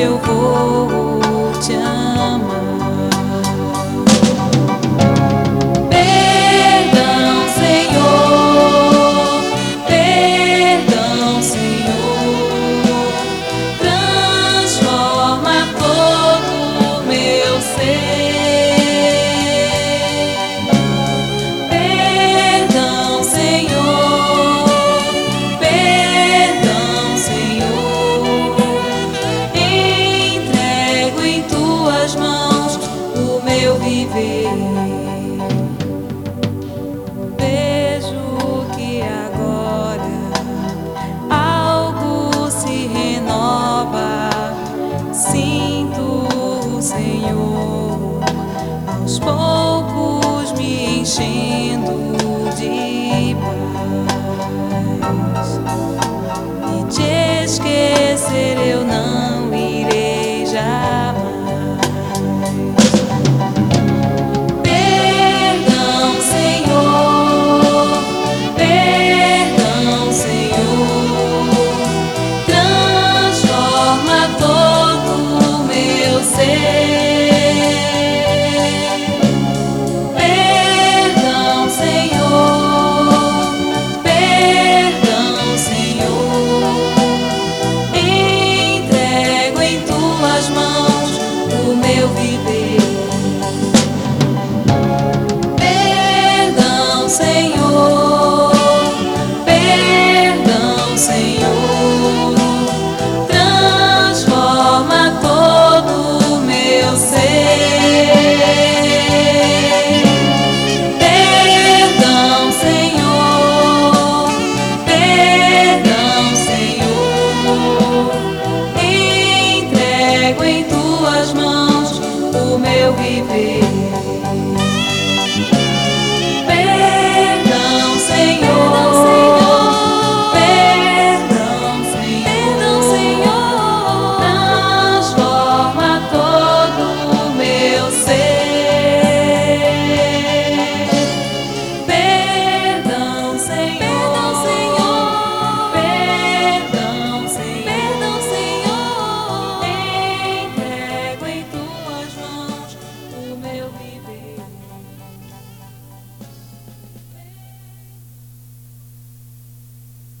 eu vou te amar. viver. Vejo que agora algo se renova. Sinto o Senhor aos poucos. tuas mãos o meu viver. will be